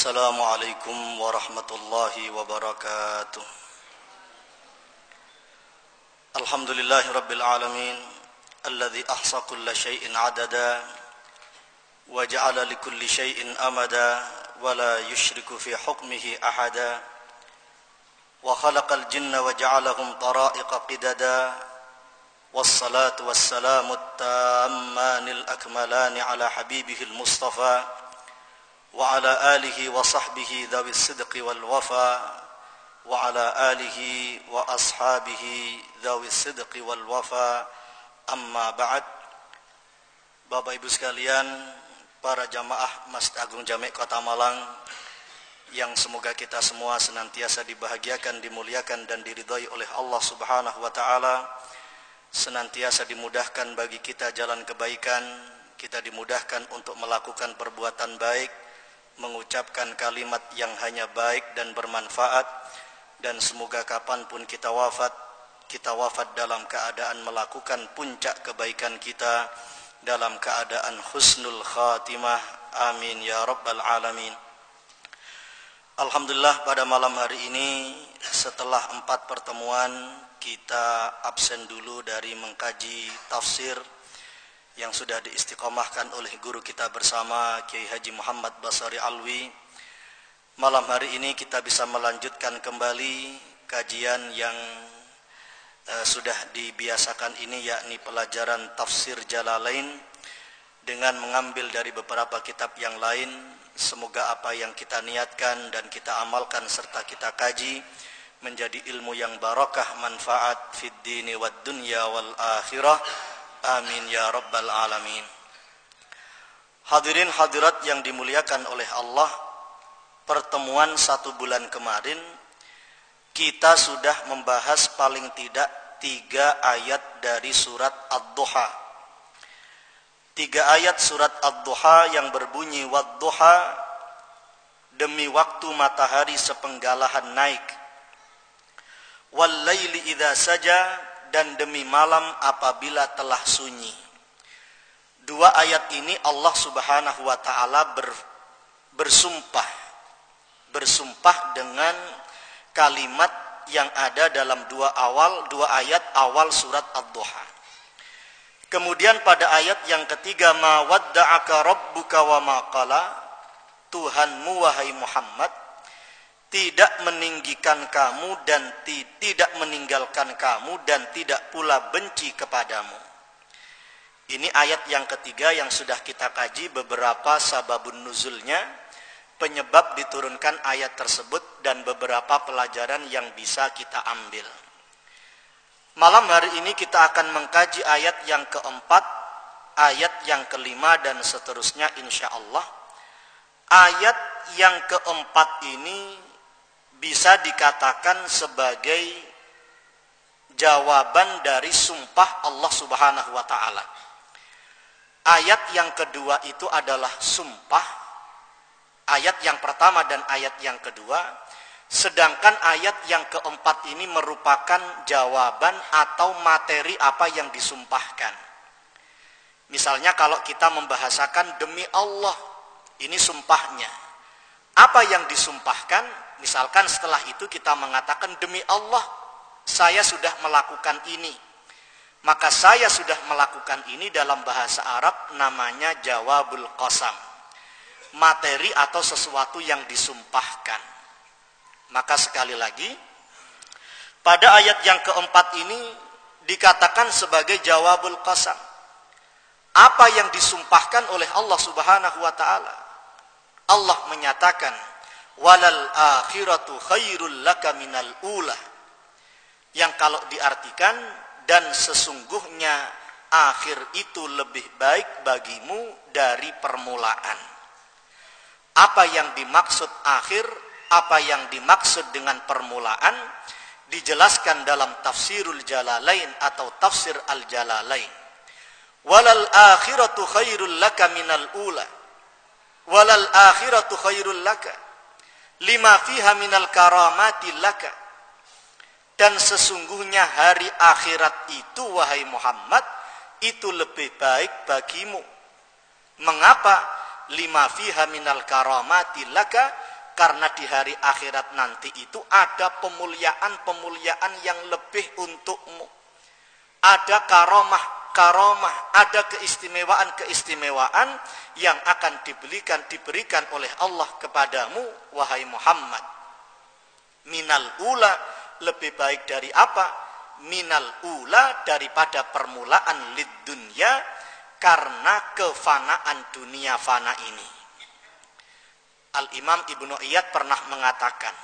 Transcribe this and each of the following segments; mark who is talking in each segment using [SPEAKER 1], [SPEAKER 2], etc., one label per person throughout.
[SPEAKER 1] السلام عليكم ورحمة الله وبركاته. الحمد لله رب العالمين الذي أحصى كل شيء عددا وجعل لكل شيء أمدا ولا يشرك في حكمه أحدا وخلق الجن وجعلهم طرائق قددا والصلاة والسلام التامان الأكملان على حبيبه المصطفى وعلى آله وصحبه ذوي الصدق والوفاء وعلى آله وأصحابه ذوي الصدق والوفاء أما بعد Bapak Ibu sekalian, para jamaah Masjid Agung Jamek Kota Malang yang semoga kita semua senantiasa dibahagiakan, dimuliakan dan diridhai oleh Allah Subhanahu wa taala. Senantiasa dimudahkan bagi kita jalan kebaikan, kita dimudahkan untuk melakukan perbuatan baik, mengucapkan kalimat yang hanya baik dan bermanfaat dan semoga kapan pun kita wafat kita wafat dalam keadaan melakukan puncak kebaikan kita dalam keadaan husnul khatimah. Amin ya rabbal alamin. Alhamdulillah pada malam hari ini setelah empat pertemuan kita absen dulu dari mengkaji tafsir yang sudah diistiqomahkan oleh guru kita bersama Kiai Haji Muhammad Basari Alwi. Malam hari ini kita bisa melanjutkan kembali kajian yang uh, sudah dibiasakan ini yakni pelajaran tafsir Jalalain dengan mengambil dari beberapa kitab yang lain. Semoga apa yang kita niatkan dan kita amalkan serta kita kaji menjadi ilmu yang barakah manfaat fid dini wad dunya wal akhirah Amin ya rabbal alamin. Hadirin hadirat yang dimuliakan oleh Allah, pertemuan satu bulan kemarin kita sudah membahas paling tidak tiga ayat dari surat Ad-Duha. Tiga ayat surat Ad-Duha yang berbunyi Wad-Duha demi waktu matahari sepenggalahan naik. Wal laili saja dan demi malam apabila telah sunyi. Dua ayat ini Allah Subhanahu wa taala ber, bersumpah bersumpah dengan kalimat yang ada dalam dua awal dua ayat awal surat Ad-Duha. Kemudian pada ayat yang ketiga ma wadda'aka rabbuka wa ma qala Tuhanmu wahai Muhammad tidak meninggikan kamu dan tidak meninggalkan kamu dan tidak pula benci kepadamu. Ini ayat yang ketiga yang sudah kita kaji beberapa sababun nuzulnya, penyebab diturunkan ayat tersebut dan beberapa pelajaran yang bisa kita ambil. Malam hari ini kita akan mengkaji ayat yang keempat, ayat yang kelima dan seterusnya insya Allah. Ayat yang keempat ini bisa dikatakan sebagai jawaban dari sumpah Allah Subhanahu wa taala. Ayat yang kedua itu adalah sumpah. Ayat yang pertama dan ayat yang kedua, sedangkan ayat yang keempat ini merupakan jawaban atau materi apa yang disumpahkan. Misalnya kalau kita membahasakan demi Allah, ini sumpahnya. Apa yang disumpahkan? Misalkan setelah itu kita mengatakan demi Allah saya sudah melakukan ini. Maka saya sudah melakukan ini dalam bahasa Arab namanya jawabul qasam. Materi atau sesuatu yang disumpahkan. Maka sekali lagi pada ayat yang keempat ini dikatakan sebagai jawabul qasam. Apa yang disumpahkan oleh Allah Subhanahu wa taala? Allah menyatakan walal akhiratu khairul laka minal ula. Yang kalau diartikan dan sesungguhnya akhir itu lebih baik bagimu dari permulaan. Apa yang dimaksud akhir apa yang dimaksud dengan permulaan dijelaskan dalam tafsirul jalalain atau tafsir al jalalain walal akhiratu khairul laka minal ula walal akhiratu khairul laka. Lima fiha minal karamati laka. Dan sesungguhnya hari akhirat itu wahai Muhammad itu lebih baik bagimu. Mengapa? Lima fiha minal karamati laka? Karena di hari akhirat nanti itu ada pemuliaan-pemuliaan yang lebih untukmu. Ada karomah, karomah, ada keistimewaan-keistimewaan yang akan diberikan diberikan oleh Allah kepadamu wahai Muhammad. Minal ula lebih baik dari apa? Minal ula daripada permulaan lid dunya karena kefanaan dunia fana ini. Al-Imam Ibnu Iyad pernah mengatakan,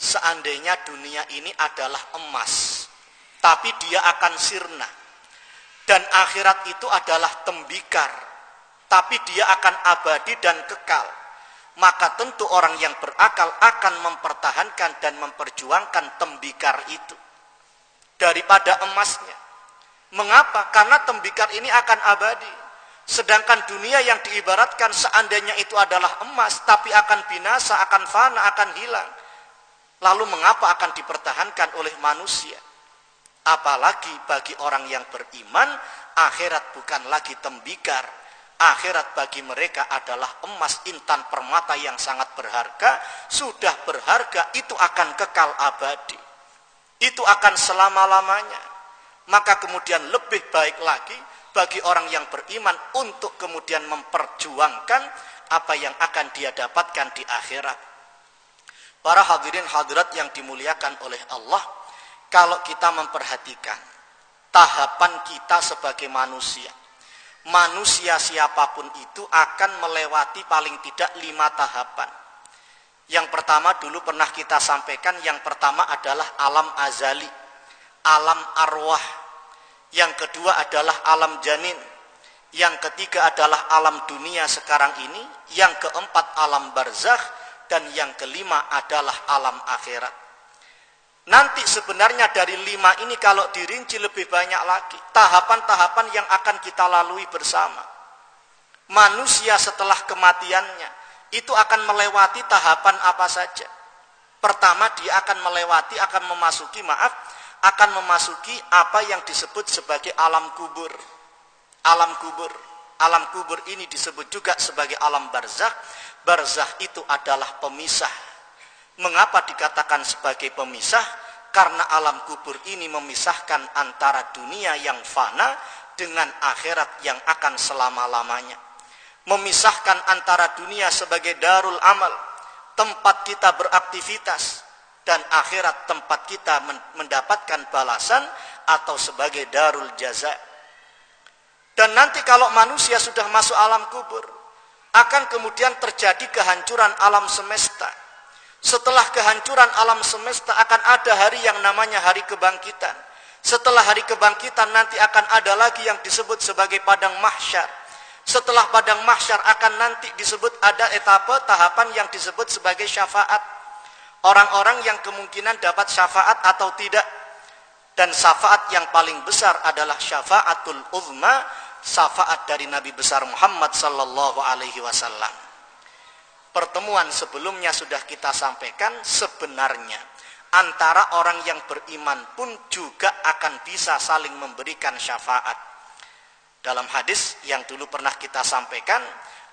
[SPEAKER 1] seandainya dunia ini adalah emas, tapi dia akan sirna. Dan akhirat itu adalah tembikar, tapi dia akan abadi dan kekal. Maka tentu orang yang berakal akan mempertahankan dan memperjuangkan tembikar itu daripada emasnya. Mengapa? Karena tembikar ini akan abadi. Sedangkan dunia yang diibaratkan seandainya itu adalah emas, tapi akan binasa, akan fana, akan hilang. Lalu mengapa akan dipertahankan oleh manusia? Apalagi bagi orang yang beriman, akhirat bukan lagi tembikar. Akhirat bagi mereka adalah emas intan permata yang sangat berharga. Sudah berharga, itu akan kekal abadi. Itu akan selama-lamanya. Maka kemudian lebih baik lagi bagi orang yang beriman untuk kemudian memperjuangkan apa yang akan dia dapatkan di akhirat. Para hadirin hadirat yang dimuliakan oleh Allah, kalau kita memperhatikan tahapan kita sebagai manusia, manusia siapa pun itu akan melewati paling tidak lima tahapan. Yang pertama dulu pernah kita sampaikan, yang pertama adalah alam azali, alam arwah, yang kedua adalah alam janin. Yang ketiga adalah alam dunia sekarang ini. Yang keempat alam barzakh. Dan yang kelima adalah alam akhirat. Nanti sebenarnya dari lima ini kalau dirinci lebih banyak lagi. Tahapan-tahapan yang akan kita lalui bersama. Manusia setelah kematiannya. Itu akan melewati tahapan apa saja. Pertama dia akan melewati, akan memasuki maaf akan memasuki apa yang disebut sebagai alam kubur. Alam kubur. Alam kubur ini disebut juga sebagai alam barzakh. Barzakh itu adalah pemisah. Mengapa dikatakan sebagai pemisah? Karena alam kubur ini memisahkan antara dunia yang fana dengan akhirat yang akan selama-lamanya. Memisahkan antara dunia sebagai darul amal, tempat kita beraktivitas, dan akhirat tempat kita mendapatkan balasan atau sebagai darul jaza. Dan nanti kalau manusia sudah masuk alam kubur, akan kemudian terjadi kehancuran alam semesta. Setelah kehancuran alam semesta akan ada hari yang namanya hari kebangkitan. Setelah hari kebangkitan nanti akan ada lagi yang disebut sebagai padang mahsyar. Setelah padang mahsyar akan nanti disebut ada etapa tahapan yang disebut sebagai syafaat orang-orang yang kemungkinan dapat syafaat atau tidak dan syafaat yang paling besar adalah syafaatul uzma syafaat dari Nabi besar Muhammad sallallahu alaihi wasallam pertemuan sebelumnya sudah kita sampaikan sebenarnya antara orang yang beriman pun juga akan bisa saling memberikan syafaat dalam hadis yang dulu pernah kita sampaikan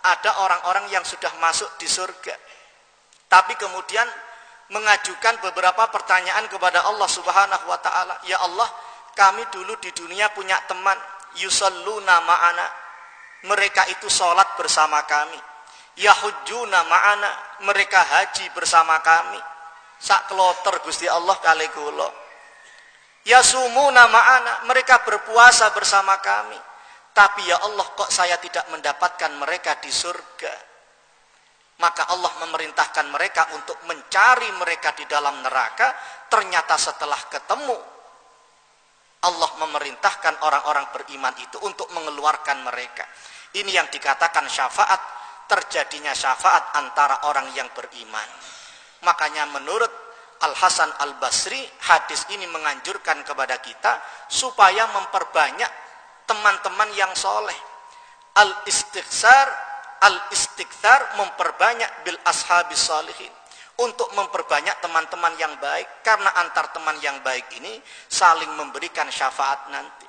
[SPEAKER 1] ada orang-orang yang sudah masuk di surga tapi kemudian mengajukan beberapa pertanyaan kepada Allah Subhanahu wa taala. Ya Allah, kami dulu di dunia punya teman yusalluna ma'ana. Mereka itu sholat bersama kami. Yahujuna ma'ana. Mereka haji bersama kami. Sak kloter Gusti Allah kali kula. Yasumuna ma'ana. Mereka berpuasa bersama kami. Tapi ya Allah kok saya tidak mendapatkan mereka di surga maka Allah memerintahkan mereka untuk mencari mereka di dalam neraka ternyata setelah ketemu Allah memerintahkan orang-orang beriman itu untuk mengeluarkan mereka ini yang dikatakan syafaat terjadinya syafaat antara orang yang beriman. Makanya menurut Al-Hasan Al-Basri hadis ini menganjurkan kepada kita supaya memperbanyak teman-teman yang soleh. Al-istighsar al-istighfar memperbanyak bil ashabis salihin. Untuk memperbanyak teman-teman yang baik karena antar teman yang baik ini saling memberikan syafaat nanti.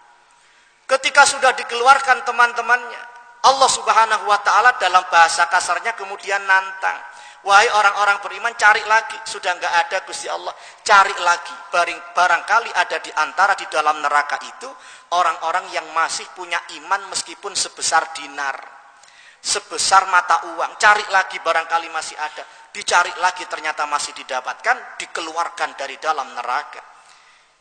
[SPEAKER 1] Ketika sudah dikeluarkan teman-temannya Allah subhanahu wa ta'ala dalam bahasa kasarnya kemudian nantang Wahai orang-orang beriman, cari lagi. Sudah nggak ada Gusti Allah, cari lagi. Barangkali ada di antara di dalam neraka itu orang-orang yang masih punya iman meskipun sebesar dinar. Sebesar mata uang. Cari lagi barangkali masih ada. Dicari lagi ternyata masih didapatkan, dikeluarkan dari dalam neraka.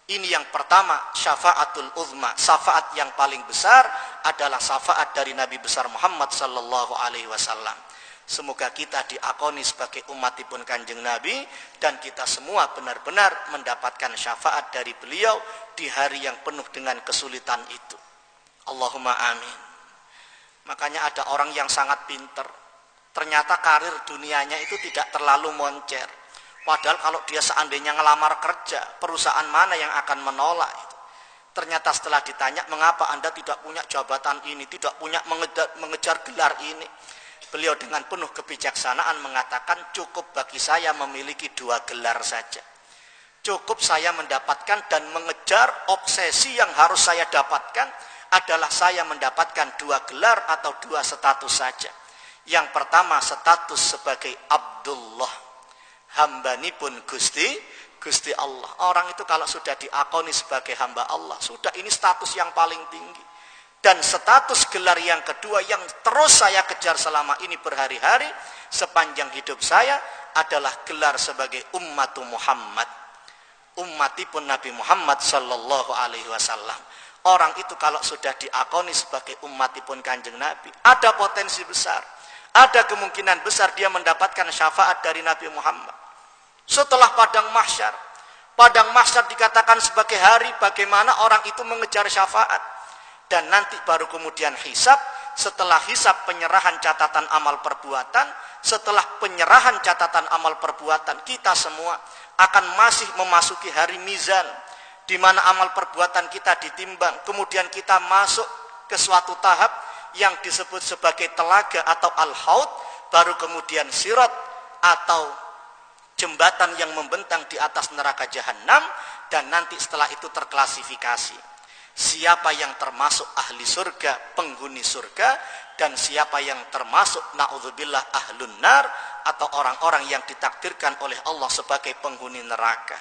[SPEAKER 1] Ini yang pertama, syafaatul uzma. Syafaat yang paling besar adalah syafaat dari Nabi besar Muhammad sallallahu alaihi wasallam. Semoga kita diakoni sebagai umat ibn kanjeng Nabi dan kita semua benar-benar mendapatkan syafaat dari beliau di hari yang penuh dengan kesulitan itu. Allahumma amin. Makanya ada orang yang sangat pinter. Ternyata karir dunianya itu tidak terlalu moncer. Padahal kalau dia seandainya ngelamar kerja, perusahaan mana yang akan menolak itu? Ternyata setelah ditanya, mengapa Anda tidak punya jabatan ini, tidak punya mengejar, mengejar gelar ini? Beliau dengan penuh kebijaksanaan mengatakan cukup bagi saya memiliki dua gelar saja. Cukup saya mendapatkan dan mengejar obsesi yang harus saya dapatkan adalah saya mendapatkan dua gelar atau dua status saja. Yang pertama status sebagai Abdullah. Hambani pun Gusti, Gusti Allah. Orang itu kalau sudah diakoni sebagai hamba Allah, sudah ini status yang paling tinggi. Dan status gelar yang kedua yang terus saya kejar selama ini berhari-hari sepanjang hidup saya adalah gelar sebagai umat Muhammad. Umatipun Nabi Muhammad sallallahu alaihi wasallam. Orang itu kalau sudah diakoni sebagai umatipun kanjeng Nabi, ada potensi besar. Ada kemungkinan besar dia mendapatkan syafaat dari Nabi Muhammad. Setelah padang mahsyar, padang mahsyar dikatakan sebagai hari bagaimana orang itu mengejar syafaat. Dan nanti baru kemudian hisap setelah hisap penyerahan catatan amal perbuatan. Setelah penyerahan catatan amal perbuatan kita semua akan masih memasuki hari mizan. Di mana amal perbuatan kita ditimbang. Kemudian kita masuk ke suatu tahap yang disebut sebagai telaga atau al-haud. Baru kemudian sirat atau jembatan yang membentang di atas neraka jahanam dan nanti setelah itu terklasifikasi siapa yang termasuk ahli surga, penghuni surga, dan siapa yang termasuk na'udzubillah ahlun nar, atau orang-orang yang ditakdirkan oleh Allah sebagai penghuni neraka.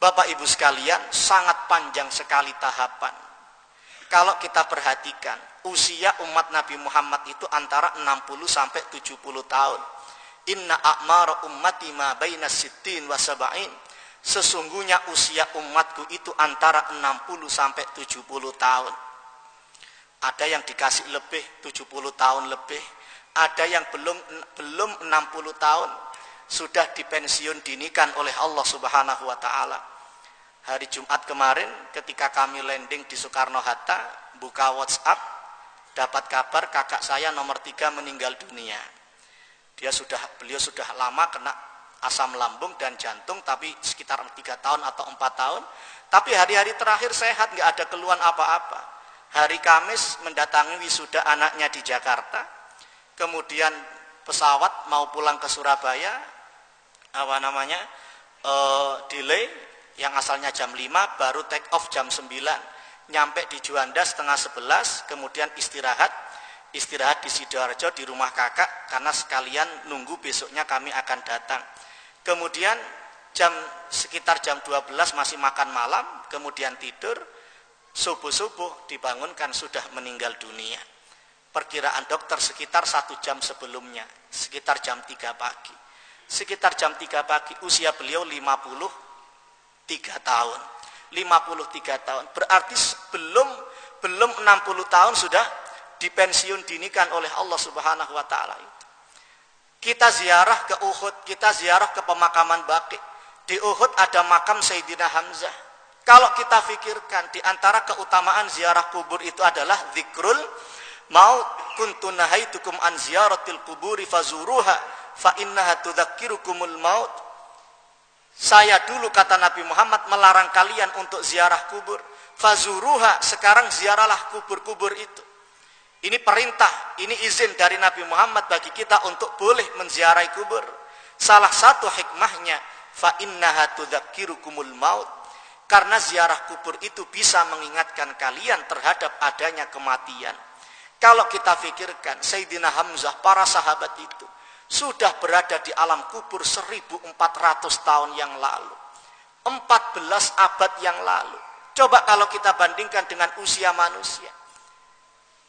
[SPEAKER 1] Bapak ibu sekalian, sangat panjang sekali tahapan. Kalau kita perhatikan, usia umat Nabi Muhammad itu antara 60 sampai 70 tahun. Inna a'mara ummati ma baina sittin wa Sesungguhnya usia umatku itu antara 60 sampai 70 tahun. Ada yang dikasih lebih 70 tahun lebih, ada yang belum belum 60 tahun sudah dipensiun dinikan oleh Allah Subhanahu wa taala. Hari Jumat kemarin ketika kami landing di Soekarno Hatta, buka WhatsApp, dapat kabar kakak saya nomor tiga meninggal dunia. Dia sudah beliau sudah lama kena asam lambung dan jantung tapi sekitar tiga tahun atau empat tahun. Tapi hari-hari terakhir sehat nggak ada keluhan apa-apa. Hari Kamis mendatangi wisuda anaknya di Jakarta. Kemudian pesawat mau pulang ke Surabaya apa namanya uh, delay yang asalnya jam 5 baru take off jam 9 nyampe di Juanda setengah 11 kemudian istirahat istirahat di Sidoarjo di rumah kakak karena sekalian nunggu besoknya kami akan datang Kemudian jam sekitar jam 12 masih makan malam, kemudian tidur, subuh-subuh dibangunkan sudah meninggal dunia. Perkiraan dokter sekitar satu jam sebelumnya, sekitar jam 3 pagi. Sekitar jam 3 pagi, usia beliau 53 tahun. 53 tahun, berarti belum belum 60 tahun sudah dipensiun dinikan oleh Allah Subhanahu wa taala. Kita ziarah ke Uhud, kita ziarah ke pemakaman Baqi. Di Uhud ada makam Sayyidina Hamzah. Kalau kita pikirkan di antara keutamaan ziarah kubur itu adalah zikrul maut kuntu nahaitukum an ziyaratil kuburi fazuruha fa innaha tudzakkirukumul maut. Saya dulu kata Nabi Muhammad melarang kalian untuk ziarah kubur. Fazuruha sekarang ziarahlah kubur-kubur itu. Ini perintah, ini izin dari Nabi Muhammad bagi kita untuk boleh menziarahi kubur. Salah satu hikmahnya, fa innaha maut. Karena ziarah kubur itu bisa mengingatkan kalian terhadap adanya kematian. Kalau kita pikirkan Sayyidina Hamzah, para sahabat itu sudah berada di alam kubur 1400 tahun yang lalu. 14 abad yang lalu. Coba kalau kita bandingkan dengan usia manusia.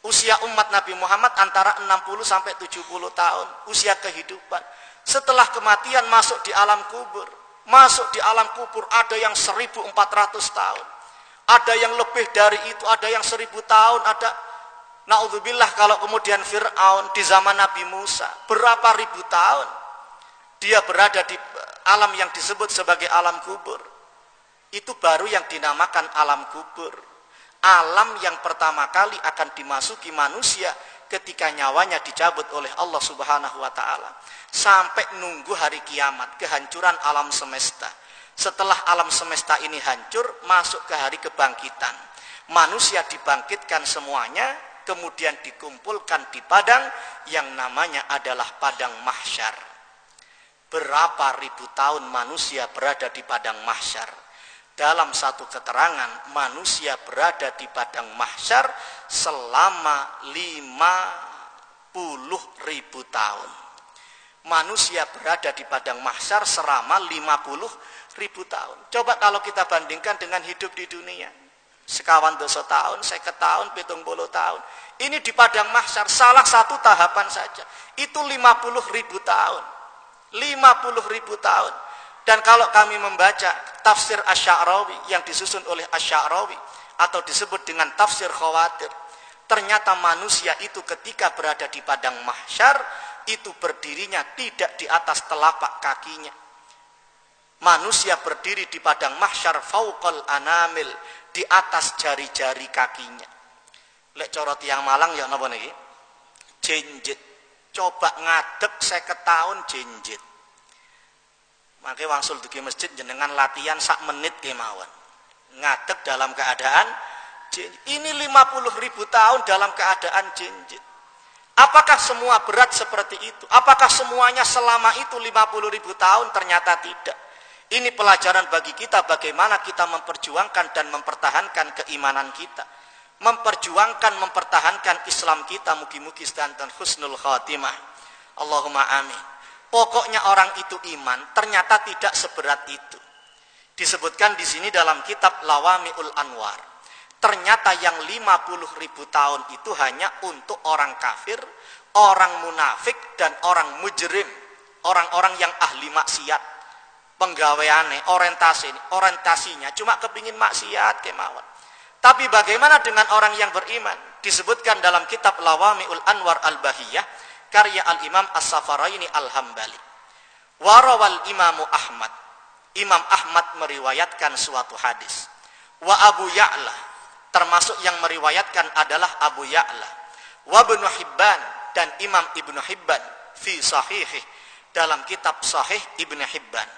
[SPEAKER 1] Usia umat Nabi Muhammad antara 60 sampai 70 tahun. Usia kehidupan. Setelah kematian masuk di alam kubur. Masuk di alam kubur ada yang 1400 tahun. Ada yang lebih dari itu, ada yang 1000 tahun, ada Naudzubillah kalau kemudian Fir'aun di zaman Nabi Musa berapa ribu tahun dia berada di alam yang disebut sebagai alam kubur. Itu baru yang dinamakan alam kubur. Alam yang pertama kali akan dimasuki manusia ketika nyawanya dicabut oleh Allah Subhanahu wa taala. Sampai nunggu hari kiamat, kehancuran alam semesta. Setelah alam semesta ini hancur, masuk ke hari kebangkitan. Manusia dibangkitkan semuanya, kemudian dikumpulkan di padang yang namanya adalah padang mahsyar. Berapa ribu tahun manusia berada di padang mahsyar? Dalam satu keterangan, manusia berada di padang mahsyar selama lima puluh ribu tahun. Manusia berada di padang mahsyar selama lima puluh ribu tahun. Coba kalau kita bandingkan dengan hidup di dunia. Sekawan dosa tahun, seket tahun, pitung puluh tahun. Ini di padang mahsyar, salah satu tahapan saja. Itu lima puluh ribu tahun. lima puluh ribu tahun. Dan kalau kami membaca tafsir Asy'arawi yang disusun oleh Asy'arawi atau disebut dengan tafsir khawatir, ternyata manusia itu ketika berada di padang mahsyar itu berdirinya tidak di atas telapak kakinya. Manusia berdiri di padang mahsyar fauqal anamil di atas jari-jari kakinya. Lek corot yang Malang ya napa niki? Jenjit. Coba ngadeg saya tahun jenjit Makanya wangsul dugi masjid jenengan latihan sak menit kemauan. Ngadeg dalam keadaan ini 50 ribu tahun dalam keadaan jinjit. Apakah semua berat seperti itu? Apakah semuanya selama itu 50 ribu tahun? Ternyata tidak. Ini pelajaran bagi kita bagaimana kita memperjuangkan dan mempertahankan keimanan kita. Memperjuangkan, mempertahankan Islam kita. Mugi-mugi sedantan husnul khatimah. Allahumma amin. Pokoknya orang itu iman, ternyata tidak seberat itu. Disebutkan di sini dalam kitab Lawamiul Anwar. Ternyata yang 50 ribu tahun itu hanya untuk orang kafir, orang munafik, dan orang mujrim. Orang-orang yang ahli maksiat. Penggaweane, orientasi, orientasinya cuma kepingin maksiat kemauan. Tapi bagaimana dengan orang yang beriman? Disebutkan dalam kitab Lawamiul Anwar Al-Bahiyah karya Al-Imam As-Safaraini Al-Hambali. Warawal Imamu Ahmad. Imam Ahmad meriwayatkan suatu hadis. Wa Abu Ya'la. Termasuk yang meriwayatkan adalah Abu Ya'la. Wa Ibnu Hibban. Dan Imam Ibnu Hibban. Fi sahihih. Dalam kitab sahih Ibnu Hibban.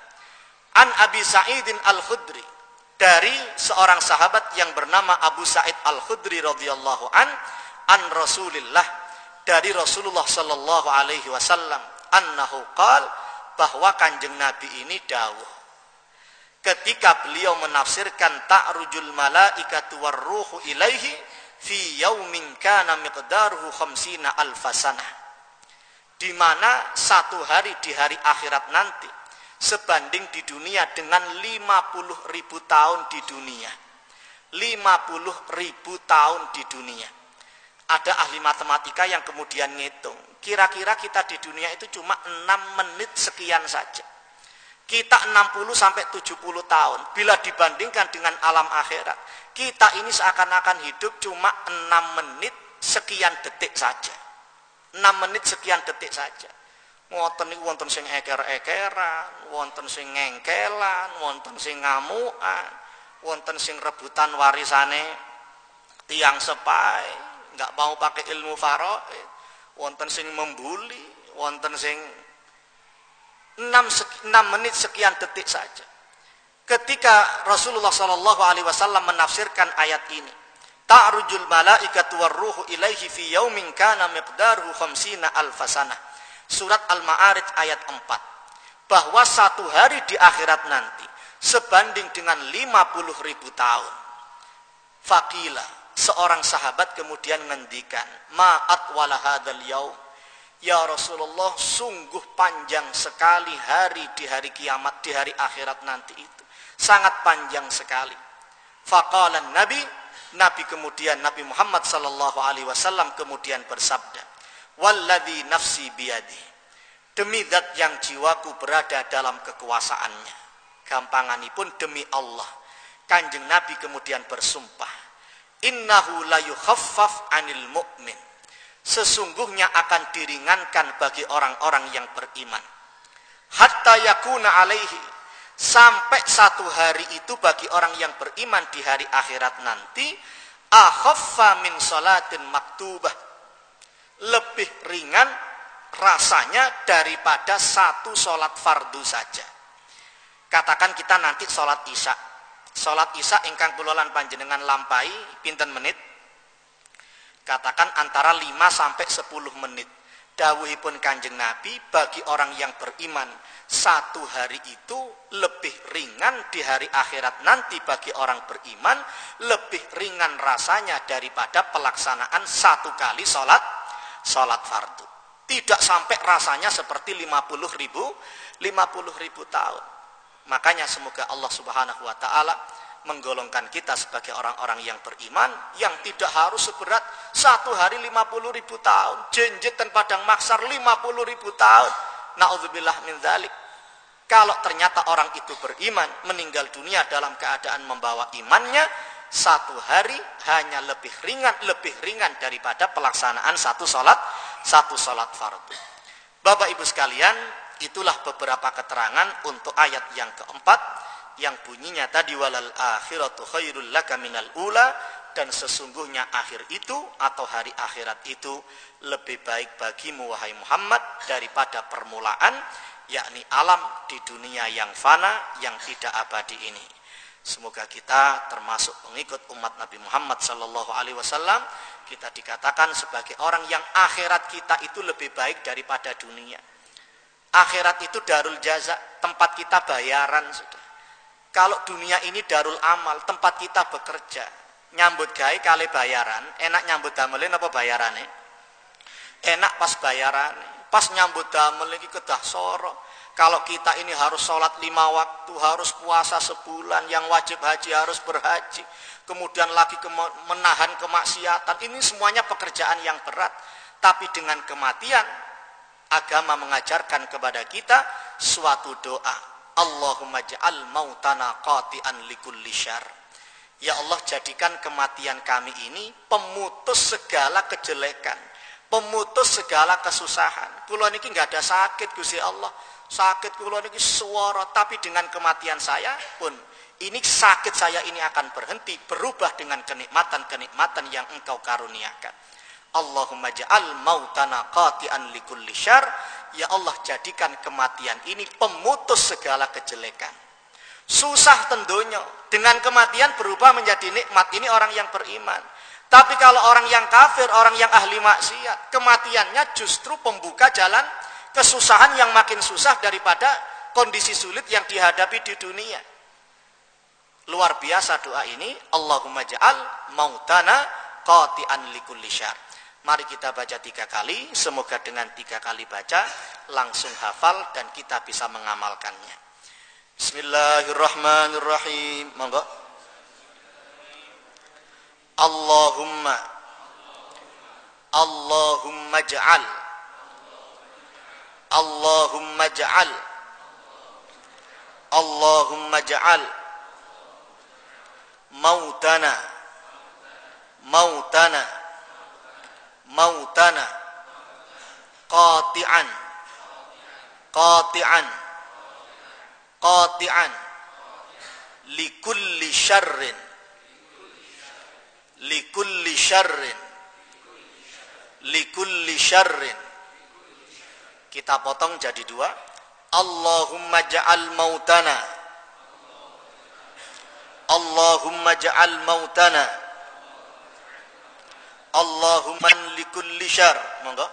[SPEAKER 1] An Abi Sa'idin Al-Khudri. Dari seorang sahabat yang bernama Abu Sa'id Al-Khudri radhiyallahu an. An Rasulillah dari Rasulullah Sallallahu Alaihi Wasallam annahu qal bahwa kanjeng Nabi ini dawuh ketika beliau menafsirkan ta'rujul malaikatu warruhu ilaihi fi yaumin kana miqdaruhu khamsina alfasana di mana satu hari di hari akhirat nanti sebanding di dunia dengan 50 ribu tahun di dunia. 50 ribu tahun di dunia ada ahli matematika yang kemudian ngitung. Kira-kira kita di dunia itu cuma 6 menit sekian saja. Kita 60 sampai 70 tahun. Bila dibandingkan dengan alam akhirat, kita ini seakan-akan hidup cuma 6 menit sekian detik saja. 6 menit sekian detik saja. Wonten niku wonten sing eker-ekeran, wonten sing ngengkelan, wonten sing ngamukan, wonten sing rebutan warisane tiang sepai, nggak mau pakai ilmu faro wonten sing membuli wonten sing 6, 6 menit sekian detik saja. Ketika Rasulullah Shallallahu Alaihi Wasallam menafsirkan ayat ini ta'rujul malaikatu warruhu ilaihi fi yaumin kana miqdaruhu khamsina alfasana surat al-ma'arij ayat 4 bahwa satu hari di akhirat nanti sebanding dengan 50 ribu tahun. Fakila seorang sahabat kemudian ngendikan ma'at wala hadzal yaum Ya Rasulullah, sungguh panjang sekali hari di hari kiamat, di hari akhirat nanti itu. Sangat panjang sekali. Faqalan Nabi, Nabi kemudian Nabi Muhammad sallallahu alaihi wasallam kemudian bersabda, "Walladzi nafsi biyadi." Demi zat yang jiwaku berada dalam kekuasaannya. Gampanganipun demi Allah. Kanjeng Nabi kemudian bersumpah, "Innahu la yukhaffaf 'anil mu'min." sesungguhnya akan diringankan bagi orang-orang yang beriman. Hatta yakuna alaihi sampai satu hari itu bagi orang yang beriman di hari akhirat nanti akhaffa min salatin maktubah lebih ringan rasanya daripada satu solat fardu saja. Katakan kita nanti solat isya. Solat isya ingkang kulolan panjenengan lampai pinten menit? Katakan antara 5 sampai 10 menit. Dawuhipun kanjeng Nabi bagi orang yang beriman satu hari itu lebih ringan di hari akhirat nanti bagi orang beriman lebih ringan rasanya daripada pelaksanaan satu kali sholat sholat fardu. Tidak sampai rasanya seperti 50 ribu 50 ribu tahun makanya semoga Allah subhanahu wa ta'ala menggolongkan kita sebagai orang-orang yang beriman yang tidak harus seberat satu hari 50 ribu tahun jenjet dan padang maksar 50 ribu tahun. Na'udzubillah min dhalik kalau ternyata orang itu beriman meninggal dunia dalam keadaan membawa imannya satu hari hanya lebih ringan lebih ringan daripada pelaksanaan satu sholat satu sholat fardu. Bapak Ibu sekalian itulah beberapa keterangan untuk ayat yang keempat yang bunyinya tadi walal akhiratu khairul laka minal ula dan sesungguhnya akhir itu atau hari akhirat itu lebih baik bagimu wahai Muhammad daripada permulaan yakni alam di dunia yang fana yang tidak abadi ini. Semoga kita termasuk pengikut umat Nabi Muhammad sallallahu alaihi wasallam kita dikatakan sebagai orang yang akhirat kita itu lebih baik daripada dunia. Akhirat itu darul jaza, tempat kita bayaran sudah. Kalau dunia ini darul amal, tempat kita bekerja, nyambut gawe kali bayaran, enak nyambut damelin apa bayarannya? Enak pas bayaran, pas nyambut damel iki kedah soro. Kalau kita ini harus sholat lima waktu, harus puasa sebulan, yang wajib haji harus berhaji, kemudian lagi ke menahan kemaksiatan, ini semuanya pekerjaan yang berat. Tapi dengan kematian, agama mengajarkan kepada kita suatu doa Allahumma ja'al mautana qati'an likulli syar. Ya Allah jadikan kematian kami ini pemutus segala kejelekan, pemutus segala kesusahan. Kulo niki nggak ada sakit Gusti Allah. Sakit kulo niki suara tapi dengan kematian saya pun ini sakit saya ini akan berhenti berubah dengan kenikmatan-kenikmatan yang engkau karuniakan. Allahumma ja'al mautana qati'an likulli syar Ya Allah jadikan kematian ini pemutus segala kejelekan. Susah tentunya. Dengan kematian berubah menjadi nikmat. Ini orang yang beriman. Tapi kalau orang yang kafir, orang yang ahli maksiat, kematiannya justru pembuka jalan kesusahan yang makin susah daripada kondisi sulit yang dihadapi di dunia. Luar biasa doa ini, Allahumma ja'al mautana qati'an likulli syar. Mari kita baca tiga kali, semoga dengan tiga kali baca langsung hafal dan kita bisa mengamalkannya. Bismillahirrahmanirrahim. Monggo. Allahumma Allahumma ja'al Allahumma ja'al Allahumma ja'al mautana mautana mautana. Qati'an. Qati'an. Qati'an. Likulli syarrin. Likulli syarrin. Likulli syarrin. Kita potong jadi dua. Allahumma ja'al mautana. Allahumma ja'al mautana Allahumma likulli syar. Monggo.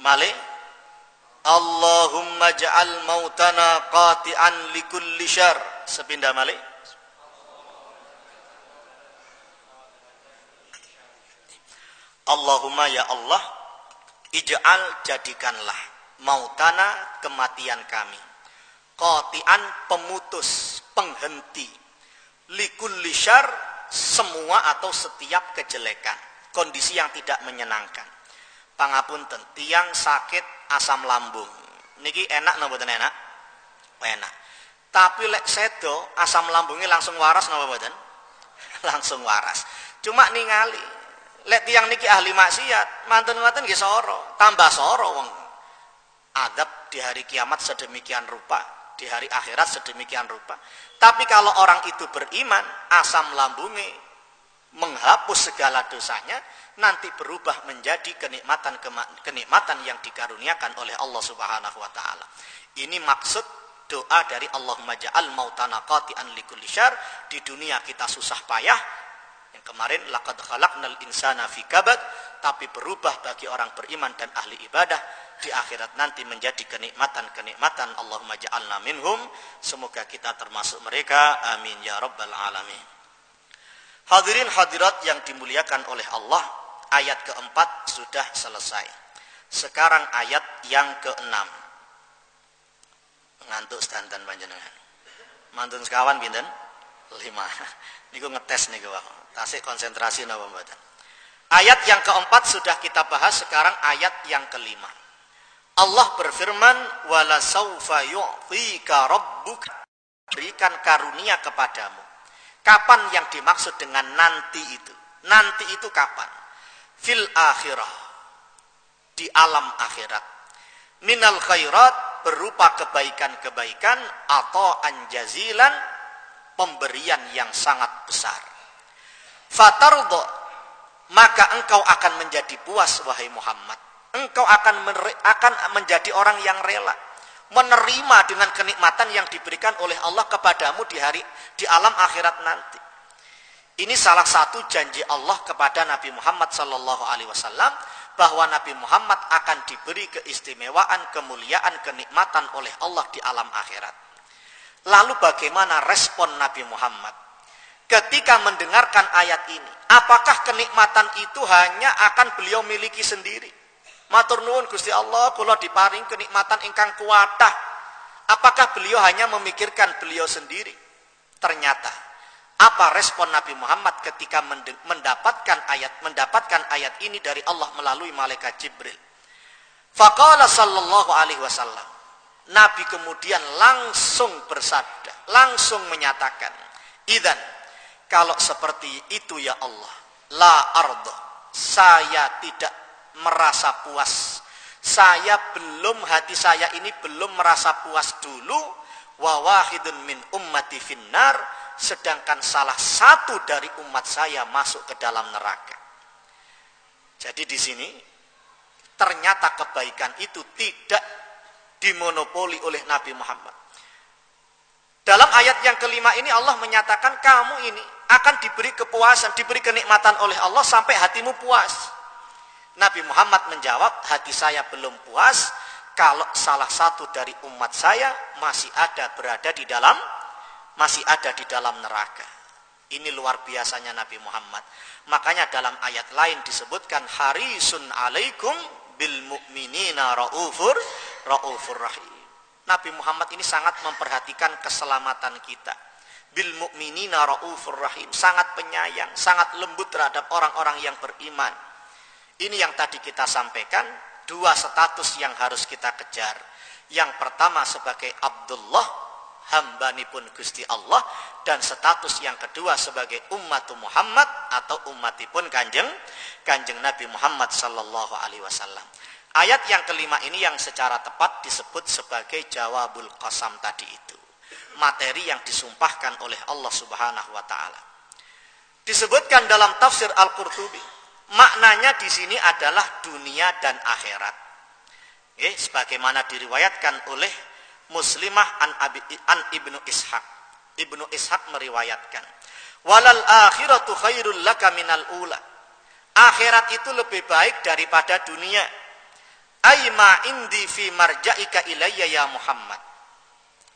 [SPEAKER 1] Malik. Allahumma ja'al mautana qati'an likulli syar. Sepindah Malik. Allahumma ya Allah, ij'al jadikanlah mautana kematian kami. Qati'an pemutus, penghenti. Likul lishar semua atau setiap kejelekan. Kondisi yang tidak menyenangkan. Pangapunten, tiang sakit asam lambung. Niki enak napa mboten enak? Enak. Tapi lek sedo asam lambungnya langsung waras napa mboten? langsung waras. Cuma ningali lek tiang niki ahli maksiat, manten-manten nggih soro, tambah soro wong. Adab di hari kiamat sedemikian rupa, di hari akhirat sedemikian rupa. Tapi kalau orang itu beriman, asam lambungnya menghapus segala dosanya, nanti berubah menjadi kenikmatan kenikmatan yang dikaruniakan oleh Allah Subhanahu wa taala. Ini maksud doa dari Allahumma ja'al mautana qati'an likulli syar di dunia kita susah payah yang kemarin laqad khalaqnal insana fi kabad tapi berubah bagi orang beriman dan ahli ibadah di akhirat nanti menjadi kenikmatan-kenikmatan. Allahumma ja'alna minhum. Semoga kita termasuk mereka. Amin ya rabbal alamin. Hadirin hadirat yang dimuliakan oleh Allah ayat keempat sudah selesai. Sekarang ayat yang keenam. Ngantuk standan panjenengan. Mantun sekawan pinten? Lima. Niku ngetes niku tasik konsentrasi napa mboten? Ayat yang keempat sudah kita bahas sekarang ayat yang kelima Allah berfirman wala saufa yu'tika rabbuka berikan karunia kepadamu. Kapan yang dimaksud dengan nanti itu? Nanti itu kapan? Fil akhirah. Di alam akhirat. Minal khairat berupa kebaikan-kebaikan atau anjazilan pemberian yang sangat besar. Fatardo maka engkau akan menjadi puas wahai Muhammad engkau akan akan menjadi orang yang rela menerima dengan kenikmatan yang diberikan oleh Allah kepadamu di hari di alam akhirat nanti. Ini salah satu janji Allah kepada Nabi Muhammad sallallahu alaihi wasallam bahwa Nabi Muhammad akan diberi keistimewaan, kemuliaan, kenikmatan oleh Allah di alam akhirat. Lalu bagaimana respon Nabi Muhammad ketika mendengarkan ayat ini? Apakah kenikmatan itu hanya akan beliau miliki sendiri? Matur nuwun Gusti Allah kula diparing kenikmatan ingkang kuatah. Apakah beliau hanya memikirkan beliau sendiri? Ternyata apa respon Nabi Muhammad ketika mendapatkan ayat mendapatkan ayat ini dari Allah melalui malaikat Jibril? Faqala sallallahu alaihi wasallam. Nabi kemudian langsung bersabda, langsung menyatakan, "Idzan kalau seperti itu ya Allah, la ardo, saya tidak merasa puas. Saya belum hati saya ini belum merasa puas dulu wa wahidun min ummati finnar sedangkan salah satu dari umat saya masuk ke dalam neraka. Jadi di sini ternyata kebaikan itu tidak dimonopoli oleh Nabi Muhammad. Dalam ayat yang kelima ini Allah menyatakan kamu ini akan diberi kepuasan, diberi kenikmatan oleh Allah sampai hatimu puas. Nabi Muhammad menjawab, hati saya belum puas kalau salah satu dari umat saya masih ada berada di dalam masih ada di dalam neraka. Ini luar biasanya Nabi Muhammad. Makanya dalam ayat lain disebutkan harisun alaikum bil mu'minina raufur raufur rahim. Nabi Muhammad ini sangat memperhatikan keselamatan kita. Bil mu'minina raufur rahim, sangat penyayang, sangat lembut terhadap orang-orang yang beriman ini yang tadi kita sampaikan, dua status yang harus kita kejar. Yang pertama sebagai Abdullah, hambani pun Gusti Allah, dan status yang kedua sebagai umat Muhammad atau umatipun kanjeng kanjeng Nabi Muhammad Sallallahu Alaihi Wasallam. Ayat yang kelima ini yang secara tepat disebut sebagai jawabul qasam tadi itu. Materi yang disumpahkan oleh Allah Subhanahu wa taala. Disebutkan dalam tafsir Al-Qurtubi maknanya di sini adalah dunia dan akhirat. Oke, sebagaimana diriwayatkan oleh Muslimah an, Abi, an Ibnu Ishaq. Ibnu Ishaq meriwayatkan, "Walal akhiratu khairul laka minal ula." Akhirat itu lebih baik daripada dunia. Aima indi fi marja'ika ilayya ya Muhammad.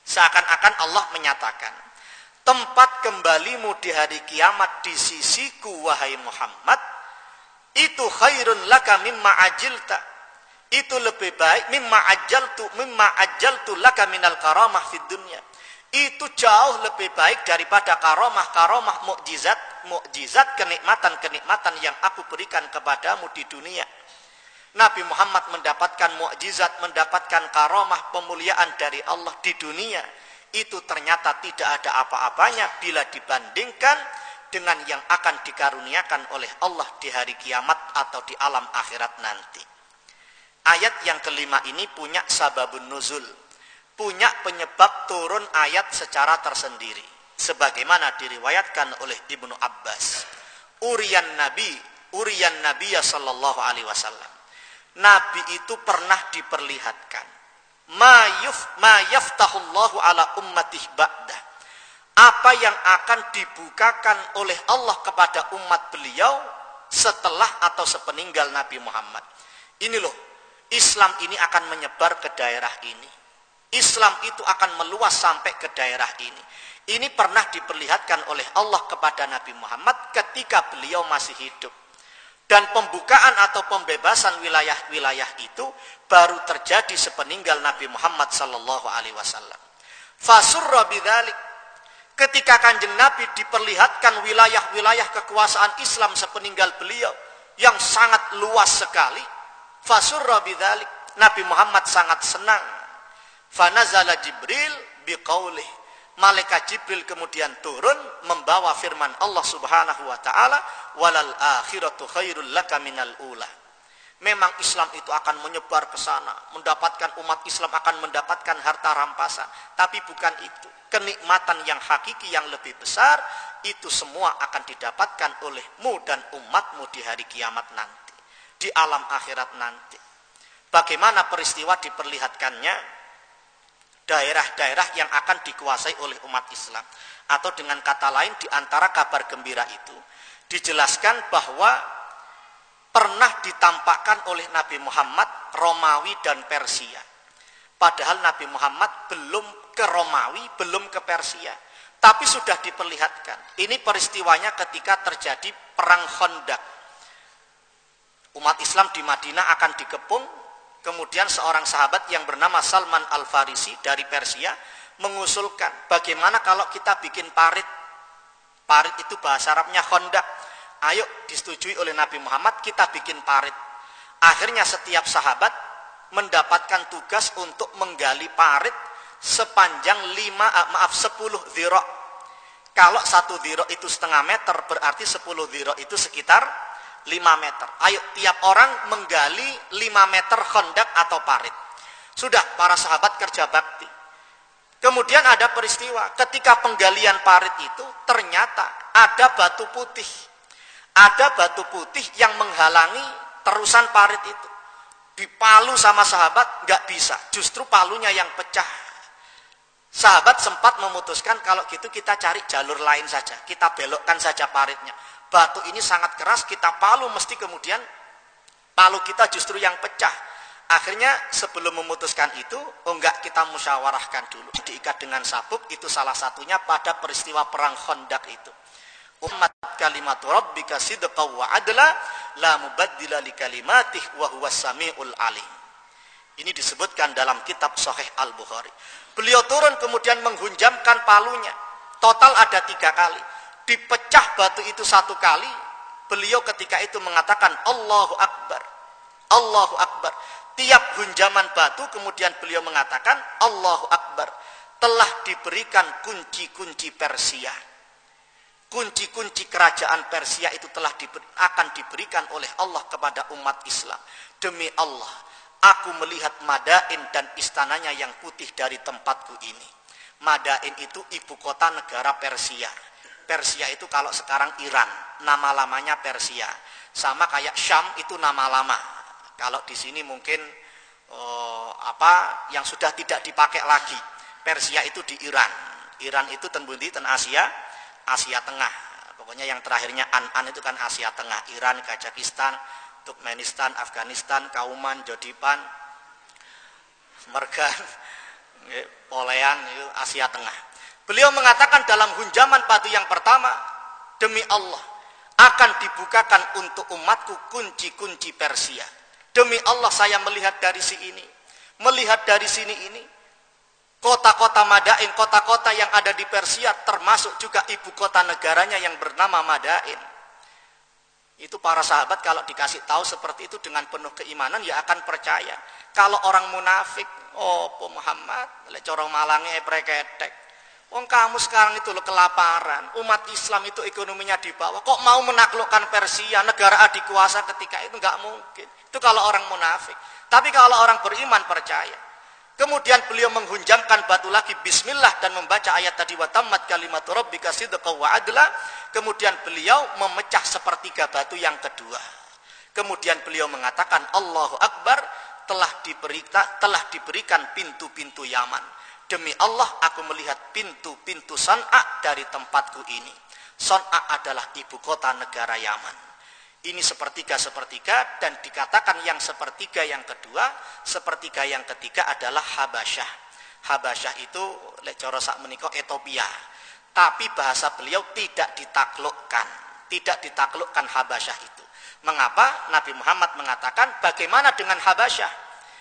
[SPEAKER 1] Seakan-akan Allah menyatakan, tempat kembalimu di hari kiamat di sisiku wahai Muhammad itu khairun laka mimma ajilta. Itu lebih baik mimma ajaltu mimma ajaltu laka minal karamah fid dunya. Itu jauh lebih baik daripada karomah karomah mukjizat mukjizat kenikmatan kenikmatan yang aku berikan kepadamu di dunia. Nabi Muhammad mendapatkan mukjizat mendapatkan karomah pemuliaan dari Allah di dunia. Itu ternyata tidak ada apa-apanya bila dibandingkan dengan yang akan dikaruniakan oleh Allah di hari kiamat atau di alam akhirat nanti. Ayat yang kelima ini punya sababun nuzul punya penyebab turun ayat secara tersendiri sebagaimana diriwayatkan oleh Ibnu Abbas. Urian nabi urian nabi sallallahu alaihi wasallam. Nabi itu pernah diperlihatkan. Ma yuf ma yaftahullahu ala ummatih ba'da apa yang akan dibukakan oleh Allah kepada umat beliau setelah atau sepeninggal Nabi Muhammad ini loh Islam ini akan menyebar ke daerah ini Islam itu akan meluas sampai ke daerah ini. Ini pernah diperlihatkan oleh Allah kepada Nabi Muhammad ketika beliau masih hidup. Dan pembukaan atau pembebasan wilayah-wilayah itu baru terjadi sepeninggal Nabi Muhammad sallallahu alaihi wasallam. Fasurra bidzalik ketika kanjeng Nabi diperlihatkan wilayah-wilayah kekuasaan Islam sepeninggal beliau yang sangat luas sekali. Fasurra bidzalik Nabi Muhammad sangat senang Fanazala Jibril biqaulih. Malaikat Jibril kemudian turun membawa firman Allah Subhanahu wa taala, "Walal akhiratu khairul laka minal ula." Memang Islam itu akan menyebar ke sana, mendapatkan umat Islam akan mendapatkan harta rampasan, tapi bukan itu. Kenikmatan yang hakiki yang lebih besar itu semua akan didapatkan olehmu dan umatmu di hari kiamat nanti, di alam akhirat nanti. Bagaimana peristiwa diperlihatkannya? daerah-daerah yang akan dikuasai oleh umat Islam. Atau dengan kata lain di antara kabar gembira itu dijelaskan bahwa pernah ditampakkan oleh Nabi Muhammad Romawi dan Persia. Padahal Nabi Muhammad belum ke Romawi, belum ke Persia. Tapi sudah diperlihatkan. Ini peristiwanya ketika terjadi perang Khandaq. Umat Islam di Madinah akan dikepung Kemudian seorang sahabat yang bernama Salman Al-Farisi dari Persia mengusulkan bagaimana kalau kita bikin parit. Parit itu bahasa Arabnya Honda. Ayo disetujui oleh Nabi Muhammad kita bikin parit. Akhirnya setiap sahabat mendapatkan tugas untuk menggali parit sepanjang 5 eh, maaf 10 dhira. Kalau satu dhira itu setengah meter berarti 10 dhira itu sekitar 5 meter. Ayo tiap orang menggali 5 meter kondak atau parit. Sudah para sahabat kerja bakti. Kemudian ada peristiwa ketika penggalian parit itu ternyata ada batu putih. Ada batu putih yang menghalangi terusan parit itu. Dipalu sama sahabat nggak bisa, justru palunya yang pecah. Sahabat sempat memutuskan kalau gitu kita cari jalur lain saja, kita belokkan saja paritnya batu ini sangat keras, kita palu mesti kemudian palu kita justru yang pecah. Akhirnya sebelum memutuskan itu, oh enggak kita musyawarahkan dulu. Diikat dengan sabuk itu salah satunya pada peristiwa perang Khandaq itu. Umat kalimat rabbika sidqa wa adla la mubaddila li kalimatih wa huwas samiul alim. Ini disebutkan dalam kitab Sahih Al-Bukhari. Beliau turun kemudian menghunjamkan palunya. Total ada tiga kali dipecah batu itu satu kali, beliau ketika itu mengatakan Allahu Akbar. Allahu Akbar. Tiap hunjaman batu kemudian beliau mengatakan Allahu Akbar. Telah diberikan kunci-kunci Persia. Kunci-kunci kerajaan Persia itu telah diberi, akan diberikan oleh Allah kepada umat Islam. Demi Allah, aku melihat Madain dan istananya yang putih dari tempatku ini. Madain itu ibu kota negara Persia Persia itu kalau sekarang Iran, nama lamanya Persia. Sama kayak Syam itu nama lama. Kalau di sini mungkin oh, apa yang sudah tidak dipakai lagi. Persia itu di Iran. Iran itu tenbundi ten Asia, Asia Tengah. Pokoknya yang terakhirnya An-An itu kan Asia Tengah. Iran, Kazakhstan, Turkmenistan, Afghanistan, Kauman, Jodipan, Mergan, Polean itu Asia Tengah. Beliau mengatakan dalam hunjaman batu yang pertama, demi Allah, akan dibukakan untuk umatku kunci-kunci Persia. Demi Allah saya melihat dari sini ini, melihat dari sini ini, kota-kota Madain, kota-kota yang ada di Persia termasuk juga ibu kota negaranya yang bernama Madain. Itu para sahabat kalau dikasih tahu seperti itu dengan penuh keimanan ya akan percaya. Kalau orang munafik, oh Muhammad, lek corong malangnya preketek. Wong kamu sekarang itu lo kelaparan, umat Islam itu ekonominya di bawah. Kok mau menaklukkan Persia, negara adik kuasa ketika itu nggak mungkin. Itu kalau orang munafik. Tapi kalau orang beriman percaya. Kemudian beliau menghunjamkan batu lagi bismillah dan membaca ayat tadi wa tammat kalimat rabbika sidqa wa adla. Kemudian beliau memecah sepertiga batu yang kedua. Kemudian beliau mengatakan Allahu Akbar telah diberikan telah diberikan pintu-pintu Yaman Demi Allah aku melihat pintu-pintu Son'a dari tempatku ini. Son'a adalah ibu kota negara Yaman. Ini sepertiga-sepertiga dan dikatakan yang sepertiga yang kedua, sepertiga yang ketiga adalah Habasyah. Habasyah itu lecoro sak meniko Ethiopia. Tapi bahasa beliau tidak ditaklukkan, tidak ditaklukkan Habasyah itu. Mengapa Nabi Muhammad mengatakan bagaimana dengan Habasyah?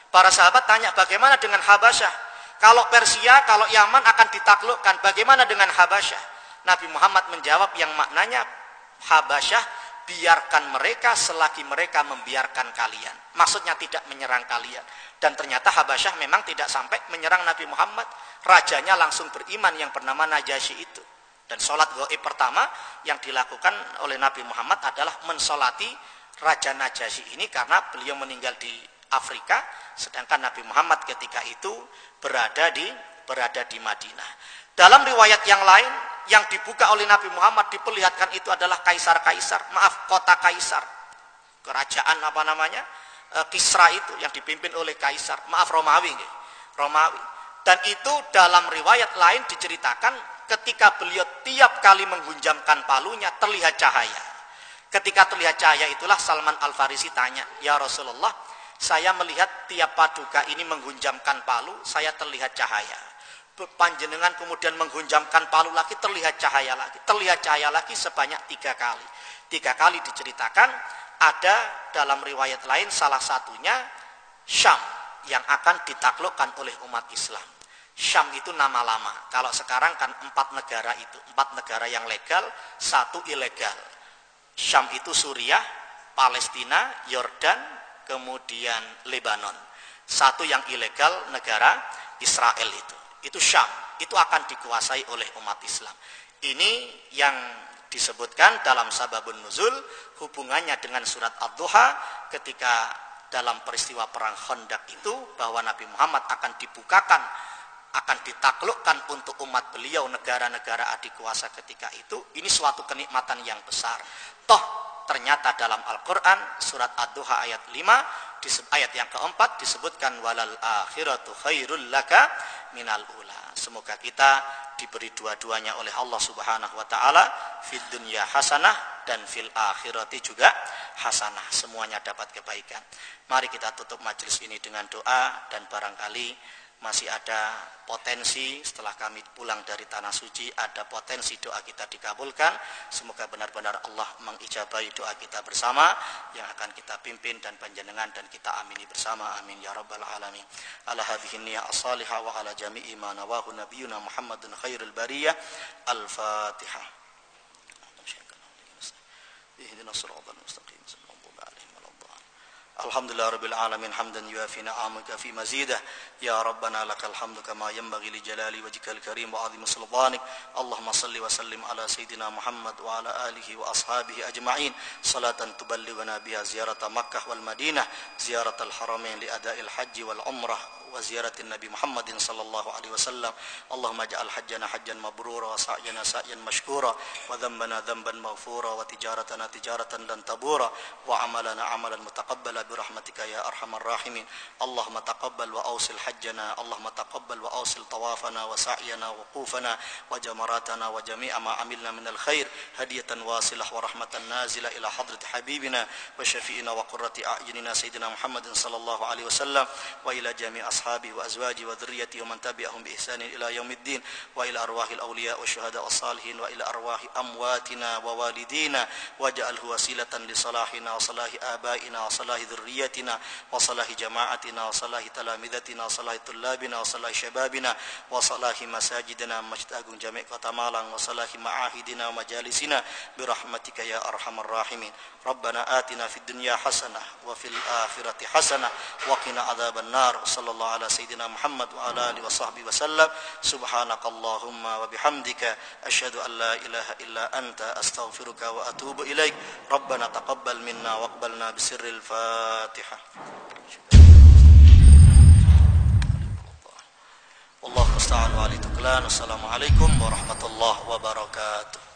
[SPEAKER 1] Para sahabat tanya bagaimana dengan Habasyah? Kalau Persia, kalau Yaman akan ditaklukkan. Bagaimana dengan Habasyah? Nabi Muhammad menjawab yang maknanya Habasyah biarkan mereka selagi mereka membiarkan kalian. Maksudnya tidak menyerang kalian. Dan ternyata Habasyah memang tidak sampai menyerang Nabi Muhammad. Rajanya langsung beriman yang bernama Najasyi itu. Dan sholat goib pertama yang dilakukan oleh Nabi Muhammad adalah mensolati Raja Najasyi ini karena beliau meninggal di Afrika. Sedangkan Nabi Muhammad ketika itu berada di berada di Madinah. Dalam riwayat yang lain yang dibuka oleh Nabi Muhammad diperlihatkan itu adalah kaisar-kaisar, maaf kota kaisar. Kerajaan apa namanya? E, Kisra itu yang dipimpin oleh kaisar, maaf Romawi Romawi. Dan itu dalam riwayat lain diceritakan ketika beliau tiap kali menghunjamkan palunya terlihat cahaya. Ketika terlihat cahaya itulah Salman Al-Farisi tanya, "Ya Rasulullah, saya melihat tiap paduka ini menghunjamkan palu, saya terlihat cahaya. Panjenengan kemudian menghunjamkan palu lagi, terlihat cahaya lagi. Terlihat cahaya lagi sebanyak tiga kali. Tiga kali diceritakan, ada dalam riwayat lain salah satunya Syam yang akan ditaklukkan oleh umat Islam. Syam itu nama lama. Kalau sekarang kan empat negara itu. Empat negara yang legal, satu ilegal. Syam itu Suriah, Palestina, Yordan, kemudian Lebanon. Satu yang ilegal negara Israel itu. Itu Syam. Itu akan dikuasai oleh umat Islam. Ini yang disebutkan dalam sababun nuzul hubungannya dengan surat Ad-Duha ketika dalam peristiwa perang Khandaq itu bahwa Nabi Muhammad akan dibukakan akan ditaklukkan untuk umat beliau negara-negara adik kuasa ketika itu ini suatu kenikmatan yang besar toh ternyata dalam Al-Quran surat Ad-Duha ayat 5 ayat yang keempat disebutkan walal akhiratu khairul laka minal ula. Semoga kita diberi dua-duanya oleh Allah subhanahu wa ta'ala fid dunya hasanah dan fil akhirati juga hasanah. Semuanya dapat kebaikan. Mari kita tutup majelis ini dengan doa dan barangkali masih ada potensi setelah kami pulang dari tanah suci ada potensi doa kita dikabulkan. Semoga benar-benar Allah mengijabahi doa kita bersama yang akan kita pimpin dan panjenengan dan kita amini bersama. Amin ya rabbal alamin. Ala hadhihi niyya as-salihah wa ala jami'i ma nawahu nabiyuna Muhammadun khairul bariyah. Al-fatihah. Ihdinas siratal mustaqim الحمد لله رب العالمين حمدا يوافي نعمك في مزيده. يا ربنا لك الحمد كما ينبغي لجلال وجهك الكريم وعظيم سلطانك. اللهم صل وسلم على سيدنا محمد وعلى آله وأصحابه أجمعين. صلاة تبلغنا بها زيارة مكة والمدينة زيارة الحرمين لأداء الحج والعمرة. وزيارة النبي محمد صلى الله عليه وسلم. اللهم اجعل حجنا حجا مبرورا وسعينا سعيا مشكورا وذنبنا ذنبا مغفورا وتجارتنا تجارة لن تبورا وعملنا عملا متقبلا برحمتك يا أرحم الراحمين. اللهم تقبل وأوصل حجنا اللهم تقبل وأوصل طوافنا وسعينا وقوفنا وجمراتنا وجميع ما عملنا من الخير. هدية واصلة ورحمة نازلة إلى حضرة حبيبنا وشفيئنا وقرة أعيننا سيدنا محمد صلى الله عليه وسلم وإلى جميع وأصحابه وأزواجه وذريته ومن تبعهم بإحسان إلى يوم الدين وإلى أرواح الأولياء والشهداء والصالحين وإلى أرواح أمواتنا ووالدينا واجعله وسيلة لصلاحنا وصلاح آبائنا وصلاح ذريتنا وصلاح جماعتنا وصلاح تلامذتنا وصلاح طلابنا وصلاح شبابنا وصلاح مساجدنا مسجد أقوم جميع كتمالا وصلاح معاهدنا ومجالسنا برحمتك يا أرحم الراحمين. ربنا آتنا في الدنيا حسنة وفي الآخرة حسنة وقنا عذاب النار. صلى الله على سيدنا محمد وعلى آله وصحبه وسلم. سبحانك اللهم وبحمدك أشهد أن لا إله إلا أنت أستغفرك وأتوب إليك. ربنا تقبل منا واقبلنا بسر الفاتحة. والله المستعان. وعليه تكلان السلام عليكم ورحمة الله وبركاته.